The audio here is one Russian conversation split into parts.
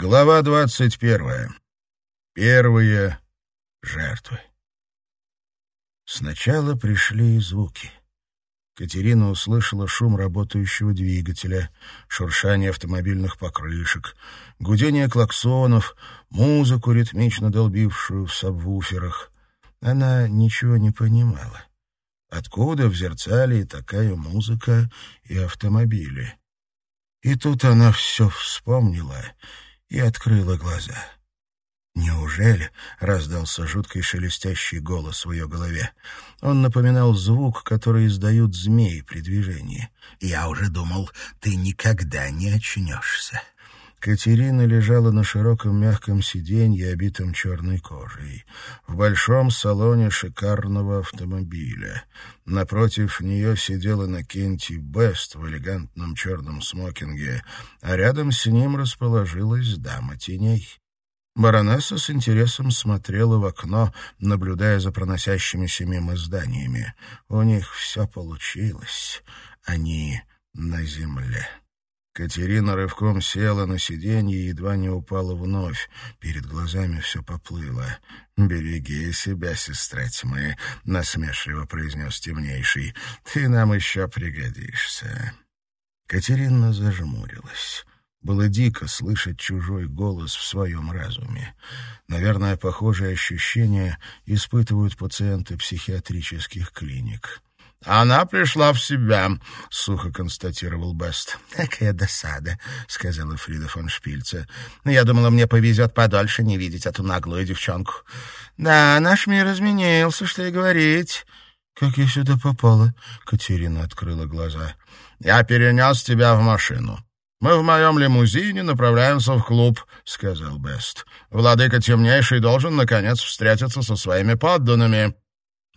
Глава двадцать первая. Первые жертвы. Сначала пришли звуки. Катерина услышала шум работающего двигателя, шуршание автомобильных покрышек, гудение клаксонов, музыку, ритмично долбившую в сабвуферах. Она ничего не понимала. Откуда в зерцале такая музыка и автомобили? И тут она все вспомнила и открыла глаза. «Неужели?» — раздался жуткий шелестящий голос в ее голове. Он напоминал звук, который издают змеи при движении. «Я уже думал, ты никогда не очнешься». Катерина лежала на широком мягком сиденье, обитом черной кожей, в большом салоне шикарного автомобиля. Напротив нее сидела Накенти Бест в элегантном черном смокинге, а рядом с ним расположилась дама теней. Баронесса с интересом смотрела в окно, наблюдая за проносящимися мимо зданиями. У них все получилось. Они на земле. Катерина рывком села на сиденье и едва не упала вновь. Перед глазами все поплыло. «Береги себя, сестра тьмы», — насмешливо произнес темнейший. «Ты нам еще пригодишься». Катерина зажмурилась. Было дико слышать чужой голос в своем разуме. Наверное, похожие ощущения испытывают пациенты психиатрических клиник. «Она пришла в себя», — сухо констатировал Бест. «Какая досада», — сказала Фрида фон Шпильце. «Я думала, мне повезет подольше не видеть эту наглую девчонку. Да, наш мир изменился, что и говорить». «Как я сюда попала?» — Катерина открыла глаза. «Я перенес тебя в машину. Мы в моем лимузине направляемся в клуб», — сказал Бест. «Владыка Темнейший должен, наконец, встретиться со своими подданными».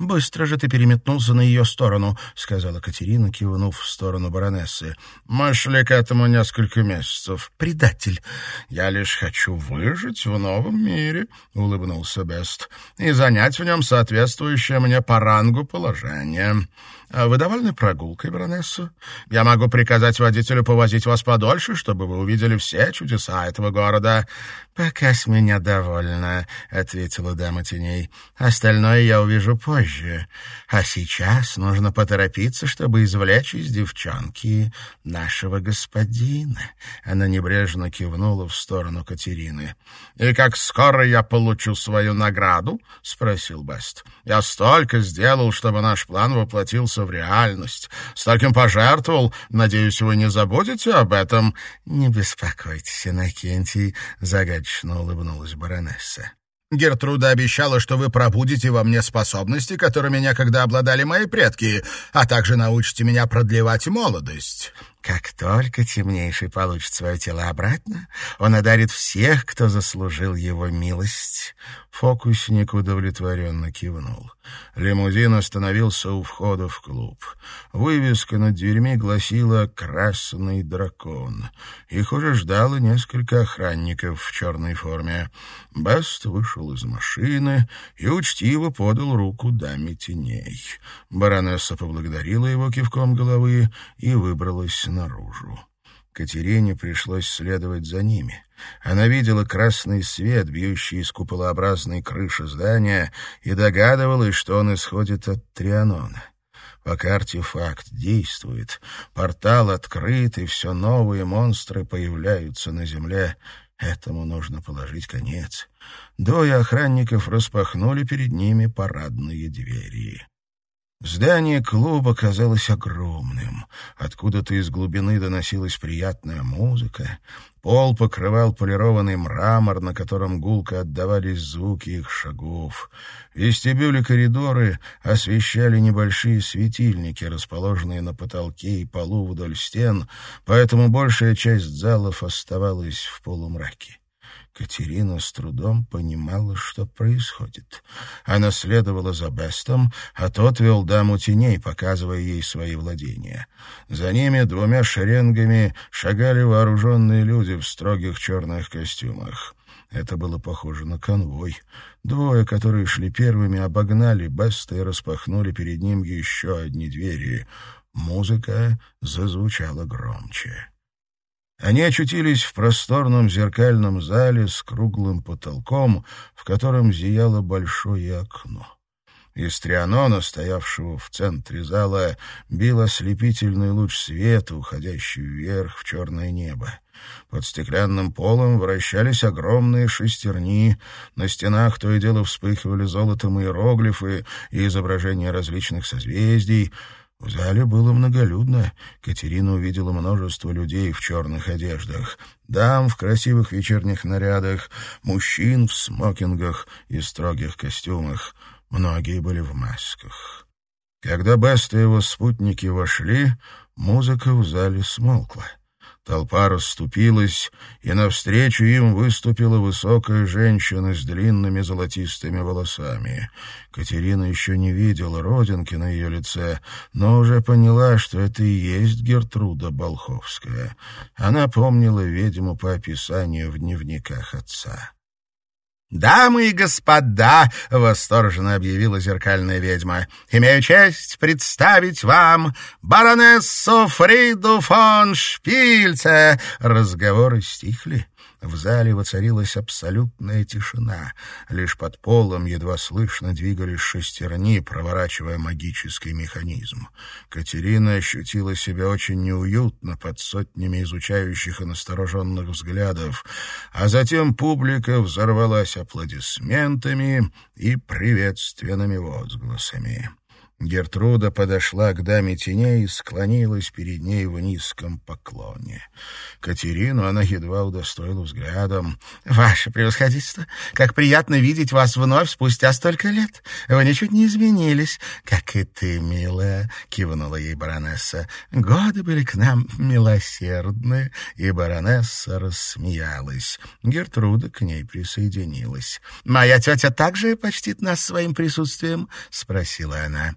«Быстро же ты переметнулся на ее сторону», — сказала Катерина, кивнув в сторону баронессы. «Мы шли к этому несколько месяцев. Предатель!» «Я лишь хочу выжить в новом мире», — улыбнулся Бест, «и занять в нем соответствующее мне по рангу положение». А «Вы довольны прогулкой, баронесса? Я могу приказать водителю повозить вас подольше, чтобы вы увидели все чудеса этого города». «Пока с меня довольна», — ответила дама теней. «Остальное я увижу позже. А сейчас нужно поторопиться, чтобы извлечь из девчонки нашего господина». Она небрежно кивнула в сторону Катерины. «И как скоро я получу свою награду?» — спросил Бест. «Я столько сделал, чтобы наш план воплотился в реальность. С таким пожертвовал. Надеюсь, вы не забудете об этом?» «Не беспокойтесь, Иннокентий», — загадочно улыбнулась баронесса. Гертруда обещала, что вы пробудите во мне способности, которыми некогда обладали мои предки, а также научите меня продлевать молодость. Как только темнейший получит свое тело обратно, он одарит всех, кто заслужил его милость. Фокусник удовлетворенно кивнул. Лимузин остановился у входа в клуб. Вывеска над дверьми гласила «Красный дракон». Их уже ждало несколько охранников в черной форме. Бест вышел из машины и учтиво подал руку даме теней. Баронесса поблагодарила его кивком головы и выбралась наружу. Катерине пришлось следовать за ними. Она видела красный свет, бьющий из куполообразной крыши здания, и догадывалась, что он исходит от Трианона. Пока артефакт действует, портал открыт, и все новые монстры появляются на земле. Этому нужно положить конец. Двое охранников распахнули перед ними парадные двери. Здание клуба казалось огромным. Откуда-то из глубины доносилась приятная музыка. Пол покрывал полированный мрамор, на котором гулко отдавались звуки их шагов. Вестибюли коридоры освещали небольшие светильники, расположенные на потолке и полу вдоль стен, поэтому большая часть залов оставалась в полумраке. Катерина с трудом понимала, что происходит. Она следовала за Бестом, а тот вел даму теней, показывая ей свои владения. За ними двумя шеренгами шагали вооруженные люди в строгих черных костюмах. Это было похоже на конвой. Двое, которые шли первыми, обогнали Беста и распахнули перед ним еще одни двери. Музыка зазвучала громче. Они очутились в просторном зеркальном зале с круглым потолком, в котором зияло большое окно. Из трианона, стоявшего в центре зала, бил ослепительный луч света, уходящий вверх в черное небо. Под стеклянным полом вращались огромные шестерни, на стенах то и дело вспыхивали золотом иероглифы и изображения различных созвездий — в зале было многолюдно. Катерина увидела множество людей в черных одеждах, дам в красивых вечерних нарядах, мужчин в смокингах и строгих костюмах. Многие были в масках. Когда Бест и его спутники вошли, музыка в зале смолкла. Толпа расступилась, и навстречу им выступила высокая женщина с длинными золотистыми волосами. Катерина еще не видела родинки на ее лице, но уже поняла, что это и есть Гертруда Болховская. Она помнила ведьму по описанию в дневниках отца. «Дамы и господа!» — восторженно объявила зеркальная ведьма. «Имею честь представить вам баронессу Фриду фон Шпильце!» Разговоры стихли. В зале воцарилась абсолютная тишина. Лишь под полом едва слышно двигались шестерни, проворачивая магический механизм. Катерина ощутила себя очень неуютно под сотнями изучающих и настороженных взглядов, а затем публика взорвалась аплодисментами и приветственными возгласами. Гертруда подошла к даме теней и склонилась перед ней в низком поклоне. Катерину она едва удостоила взглядом. — Ваше превосходительство, как приятно видеть вас вновь спустя столько лет. Вы ничуть не изменились. — Как и ты, милая, — кивнула ей баронесса. — Годы были к нам милосердны. И баронесса рассмеялась. Гертруда к ней присоединилась. — Моя тетя также почтит нас своим присутствием? — спросила она.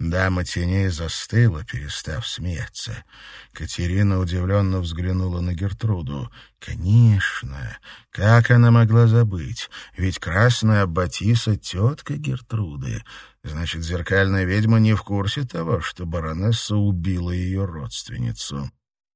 Дама теней застыла, перестав смеяться. Катерина удивленно взглянула на Гертруду. Конечно, как она могла забыть? Ведь красная Батиса — тетка Гертруды. Значит, зеркальная ведьма не в курсе того, что баронесса убила ее родственницу.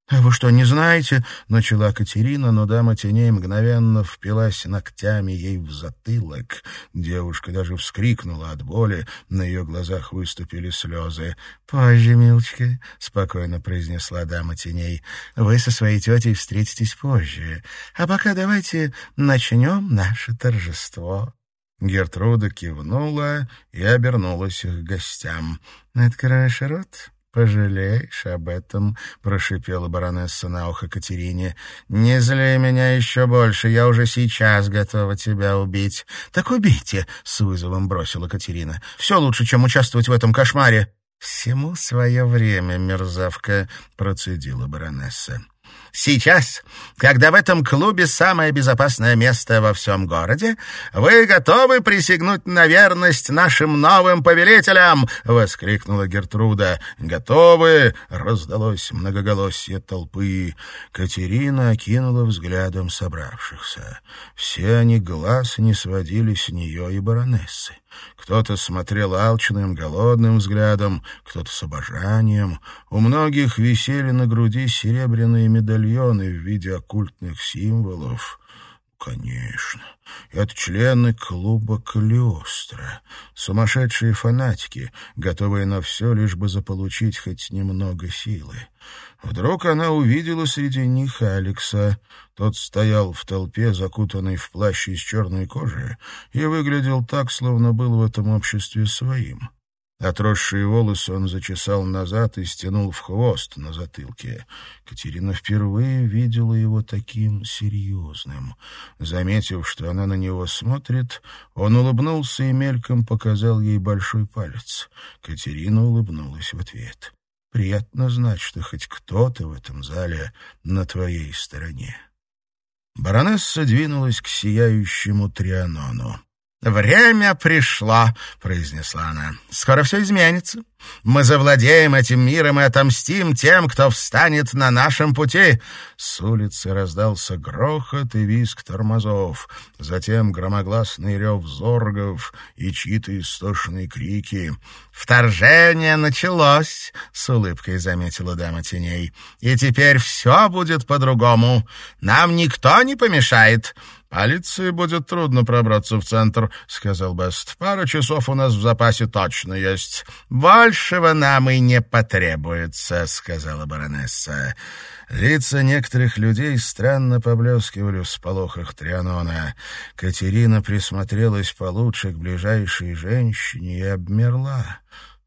«А вы что, не знаете?» — начала Катерина, но дама теней мгновенно впилась ногтями ей в затылок. Девушка даже вскрикнула от боли, на ее глазах выступили слезы. «Позже, милочка», — спокойно произнесла дама теней, — «вы со своей тетей встретитесь позже. А пока давайте начнем наше торжество». Гертруда кивнула и обернулась к гостям. «Откроешь рот?» «Пожалеешь об этом», — прошипела баронесса на ухо Катерине. «Не зли меня еще больше, я уже сейчас готова тебя убить». «Так убейте», — с вызовом бросила Катерина. «Все лучше, чем участвовать в этом кошмаре». «Всему свое время, мерзавка», — процедила баронесса. Сейчас, когда в этом клубе самое безопасное место во всем городе, вы готовы присягнуть на верность нашим новым повелителям!» — воскликнула Гертруда. «Готовы!» — раздалось многоголосие толпы. Катерина окинула взглядом собравшихся. Все они глаз не сводили с нее и баронессы. Кто-то смотрел алчным, голодным взглядом, кто-то с обожанием. У многих висели на груди серебряные медальоны в виде оккультных символов. Конечно, это члены клуба Калиостро, сумасшедшие фанатики, готовые на все, лишь бы заполучить хоть немного силы. Вдруг она увидела среди них Алекса. Тот стоял в толпе, закутанный в плащ из черной кожи, и выглядел так, словно был в этом обществе своим. Отросшие волосы он зачесал назад и стянул в хвост на затылке. Катерина впервые видела его таким серьезным. Заметив, что она на него смотрит, он улыбнулся и мельком показал ей большой палец. Катерина улыбнулась в ответ. Приятно знать, что хоть кто-то в этом зале на твоей стороне. Баронесса двинулась к сияющему Трианону. «Время пришло», — произнесла она. «Скоро все изменится. Мы завладеем этим миром и отомстим тем, кто встанет на нашем пути». С улицы раздался грохот и визг тормозов, затем громогласный рев зоргов и чьи-то истошные крики. «Вторжение началось», — с улыбкой заметила дама теней. «И теперь все будет по-другому. Нам никто не помешает. «Полиции будет трудно пробраться в центр», — сказал Бест. «Пара часов у нас в запасе точно есть». «Большего нам и не потребуется», — сказала баронесса. Лица некоторых людей странно поблескивали в сполохах Трианона. Катерина присмотрелась получше к ближайшей женщине и обмерла.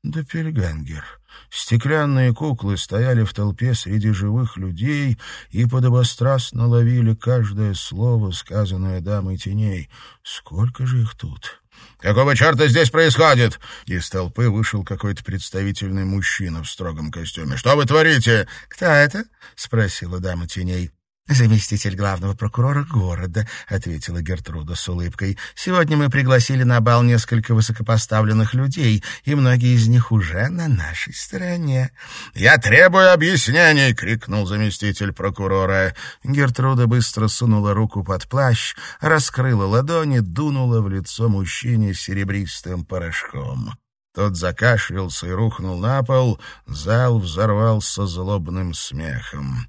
Доппельгангер. Стеклянные куклы стояли в толпе среди живых людей и подобострастно ловили каждое слово, сказанное дамой теней. Сколько же их тут? «Какого черта здесь происходит?» Из толпы вышел какой-то представительный мужчина в строгом костюме. «Что вы творите?» «Кто это?» — спросила дама теней. «Заместитель главного прокурора города», — ответила Гертруда с улыбкой. «Сегодня мы пригласили на бал несколько высокопоставленных людей, и многие из них уже на нашей стороне». «Я требую объяснений!» — крикнул заместитель прокурора. Гертруда быстро сунула руку под плащ, раскрыла ладони, дунула в лицо мужчине серебристым порошком. Тот закашлялся и рухнул на пол, зал взорвался злобным смехом.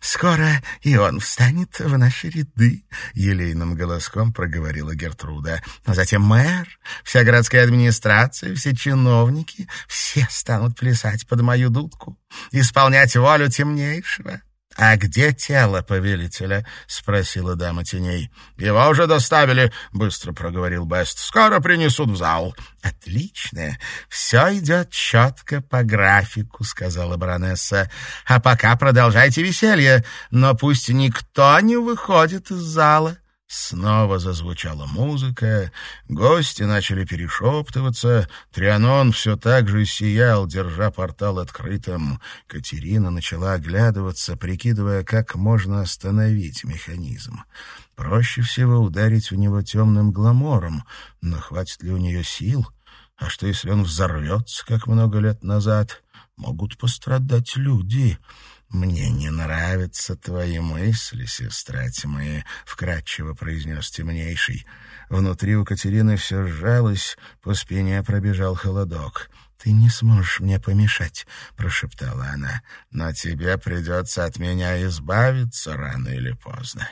«Скоро и он встанет в наши ряды», — елейным голоском проговорила Гертруда. «Но затем мэр, вся городская администрация, все чиновники, все станут плясать под мою дудку, исполнять волю темнейшего». «А где тело повелителя?» — спросила дама теней. «Его уже доставили», — быстро проговорил Бест. «Скоро принесут в зал». «Отлично. Все идет четко по графику», — сказала баронесса. «А пока продолжайте веселье, но пусть никто не выходит из зала». Снова зазвучала музыка, гости начали перешептываться, Трианон все так же сиял, держа портал открытым. Катерина начала оглядываться, прикидывая, как можно остановить механизм. Проще всего ударить в него темным гламором, но хватит ли у нее сил? А что, если он взорвется, как много лет назад? Могут пострадать люди. «Мне не нравятся твои мысли, сестра тьмы», — вкратчиво произнес темнейший. Внутри у Катерины все сжалось, по спине пробежал холодок. «Ты не сможешь мне помешать», — прошептала она. «Но тебе придется от меня избавиться рано или поздно.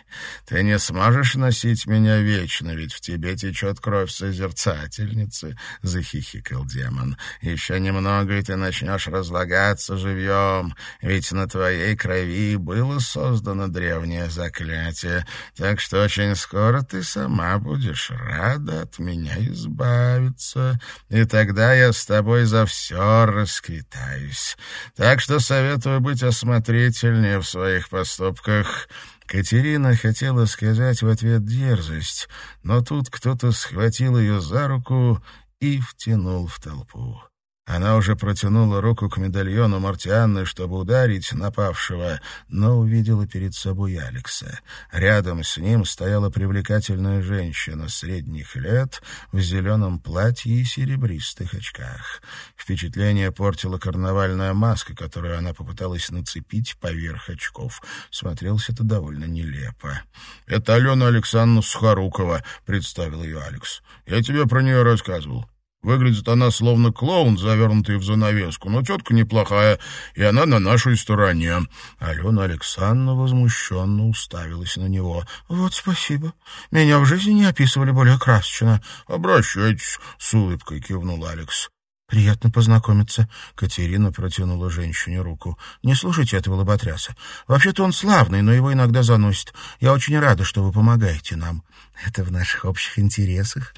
Ты не сможешь носить меня вечно, ведь в тебе течет кровь созерцательницы», — захихикал демон. «Еще немного, и ты начнешь разлагаться живьем, ведь на твоей крови было создано древнее заклятие, так что очень скоро ты сама будешь рада от меня избавиться, и тогда я с тобой за за все расквитаюсь. Так что советую быть осмотрительнее в своих поступках». Катерина хотела сказать в ответ дерзость, но тут кто-то схватил ее за руку и втянул в толпу. Она уже протянула руку к медальону Мартианны, чтобы ударить напавшего, но увидела перед собой Алекса. Рядом с ним стояла привлекательная женщина средних лет в зеленом платье и серебристых очках. Впечатление портила карнавальная маска, которую она попыталась нацепить поверх очков. Смотрелся это довольно нелепо. «Это Алена Александровна Сухорукова», — представил ее Алекс. «Я тебе про нее рассказывал. Выглядит она словно клоун, завернутый в занавеску, но тетка неплохая, и она на нашей стороне. Алена Александровна возмущенно уставилась на него. — Вот спасибо. Меня в жизни не описывали более красочно. — Обращайтесь, — с улыбкой кивнул Алекс. «Приятно познакомиться». Катерина протянула женщине руку. «Не слушайте этого лоботряса. Вообще-то он славный, но его иногда заносит. Я очень рада, что вы помогаете нам. Это в наших общих интересах».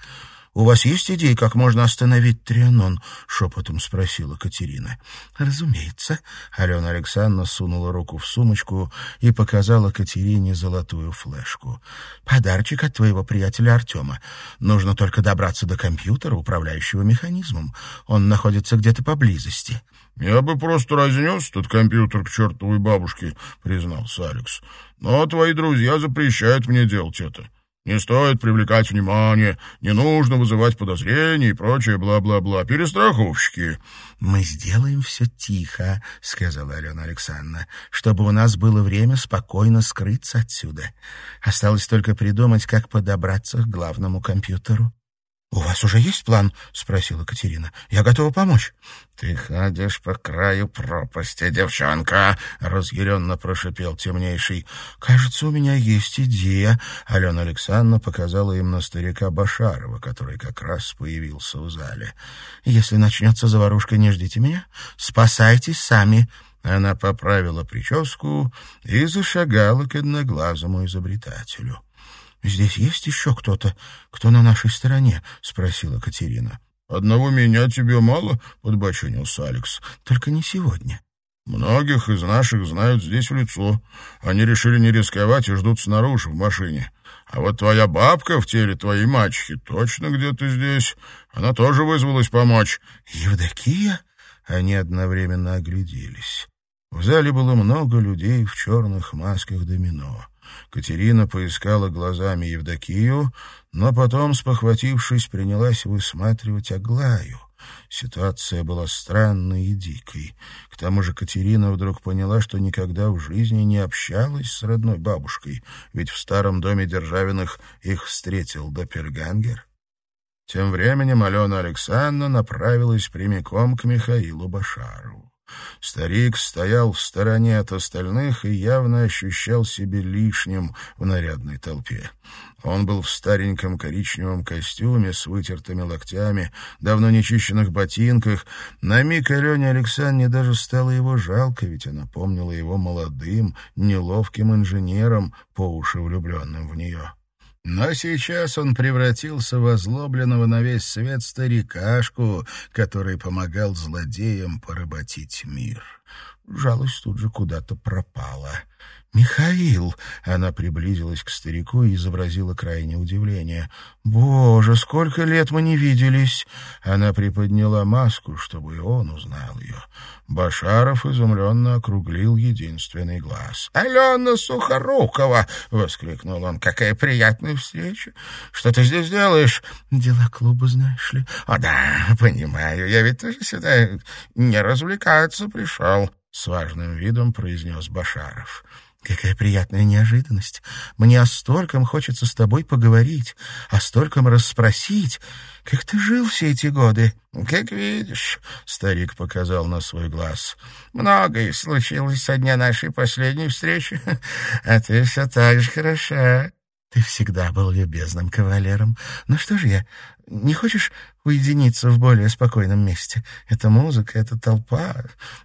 «У вас есть идеи, как можно остановить Трианон?» — шепотом спросила Катерина. «Разумеется». Алена Александровна сунула руку в сумочку и показала Катерине золотую флешку. «Подарочек от твоего приятеля Артема. Нужно только добраться до компьютера, управляющего механизмом. Он находится где-то поблизости». «Я бы просто разнес этот компьютер к чертовой бабушке», — признался Алекс. «Но твои друзья запрещают мне делать это. Не стоит привлекать внимание, не нужно вызывать подозрений и прочее бла-бла-бла. Перестраховщики. «Мы сделаем все тихо», — сказала Алена Александровна, «чтобы у нас было время спокойно скрыться отсюда. Осталось только придумать, как подобраться к главному компьютеру». «У вас уже есть план?» — спросила Катерина. «Я готова помочь». «Ты ходишь по краю пропасти, девчонка!» — разъяренно прошипел темнейший. «Кажется, у меня есть идея». Алена Александровна показала им на старика Башарова, который как раз появился в зале. «Если начнется заварушка, не ждите меня. Спасайтесь сами». Она поправила прическу и зашагала к одноглазому изобретателю. «Здесь есть еще кто-то, кто на нашей стороне?» — спросила Катерина. «Одного меня тебе мало?» — подбочинился Алекс. «Только не сегодня». «Многих из наших знают здесь в лицо. Они решили не рисковать и ждут снаружи, в машине. А вот твоя бабка в теле твоей мачехи точно где-то здесь. Она тоже вызвалась помочь». «Евдокия?» Они одновременно огляделись. В зале было много людей в черных масках домино. Катерина поискала глазами Евдокию, но потом, спохватившись, принялась высматривать Аглаю. Ситуация была странной и дикой. К тому же Катерина вдруг поняла, что никогда в жизни не общалась с родной бабушкой, ведь в старом доме Державиных их встретил Доппергангер. Тем временем Алена Александровна направилась прямиком к Михаилу Башарову. Старик стоял в стороне от остальных и явно ощущал себя лишним в нарядной толпе. Он был в стареньком коричневом костюме с вытертыми локтями, давно нечищенных ботинках. На миг Алене Александре даже стало его жалко, ведь она помнила его молодым, неловким инженером, по уши влюбленным в нее. Но сейчас он превратился в озлобленного на весь свет старикашку, который помогал злодеям поработить мир. Жалость тут же куда-то пропала. «Михаил!» — она приблизилась к старику и изобразила крайнее удивление. «Боже, сколько лет мы не виделись!» Она приподняла маску, чтобы и он узнал ее. Башаров изумленно округлил единственный глаз. «Алена Сухорукова!» — воскликнул он. «Какая приятная встреча! Что ты здесь делаешь?» «Дела клуба, знаешь ли?» «О да, понимаю. Я ведь тоже сюда не развлекаться пришел», — с важным видом произнес Башаров. Какая приятная неожиданность. Мне о стольком хочется с тобой поговорить, о стольком расспросить. Как ты жил все эти годы? Как видишь, старик показал на свой глаз. Многое случилось со дня нашей последней встречи, а ты все так же хороша. Ты всегда был любезным кавалером. Ну что же я, не хочешь уединиться в более спокойном месте? Эта музыка, эта толпа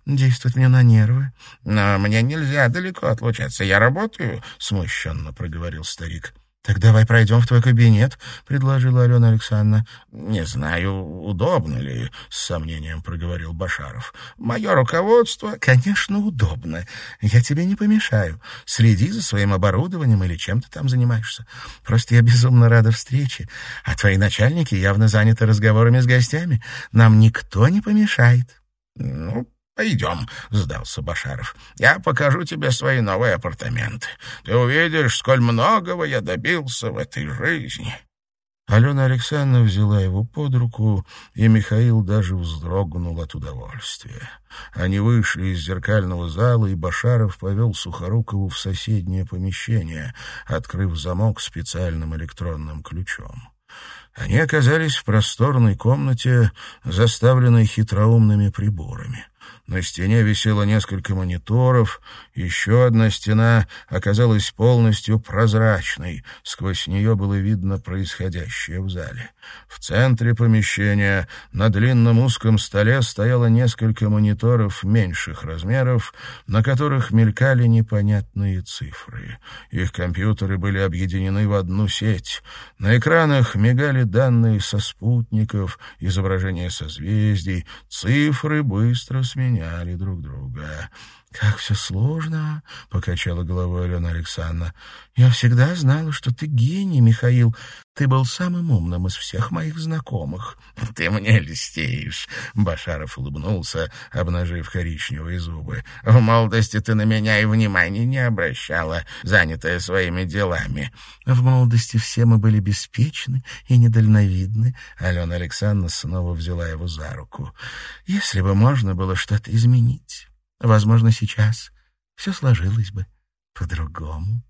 действует мне на нервы. Но мне нельзя далеко отлучаться. Я работаю, — смущенно проговорил старик. «Так давай пройдем в твой кабинет», — предложила Алена Александровна. «Не знаю, удобно ли», — с сомнением проговорил Башаров. «Мое руководство...» «Конечно, удобно. Я тебе не помешаю. Следи за своим оборудованием или чем ты там занимаешься. Просто я безумно рада встрече. А твои начальники явно заняты разговорами с гостями. Нам никто не помешает». «Ну, «Пойдем», — сдался Башаров. «Я покажу тебе свои новые апартаменты. Ты увидишь, сколь многого я добился в этой жизни». Алена Александровна взяла его под руку, и Михаил даже вздрогнул от удовольствия. Они вышли из зеркального зала, и Башаров повел Сухорукову в соседнее помещение, открыв замок специальным электронным ключом. Они оказались в просторной комнате, заставленной хитроумными приборами. На стене висело несколько мониторов, еще одна стена оказалась полностью прозрачной, сквозь нее было видно происходящее в зале. В центре помещения на длинном узком столе стояло несколько мониторов меньших размеров, на которых мелькали непонятные цифры. Их компьютеры были объединены в одну сеть. На экранах мигали данные со спутников, изображения созвездий, цифры быстро сменялись сменяли друг друга. «Как все сложно!» — покачала головой Алена Александровна. «Я всегда знала, что ты гений, Михаил. Ты был самым умным из всех моих знакомых». «Ты мне льстишь!» — Башаров улыбнулся, обнажив коричневые зубы. «В молодости ты на меня и внимания не обращала, занятая своими делами». «В молодости все мы были беспечны и недальновидны». Алена Александровна снова взяла его за руку. «Если бы можно было что-то изменить...» Возможно, сейчас все сложилось бы по-другому.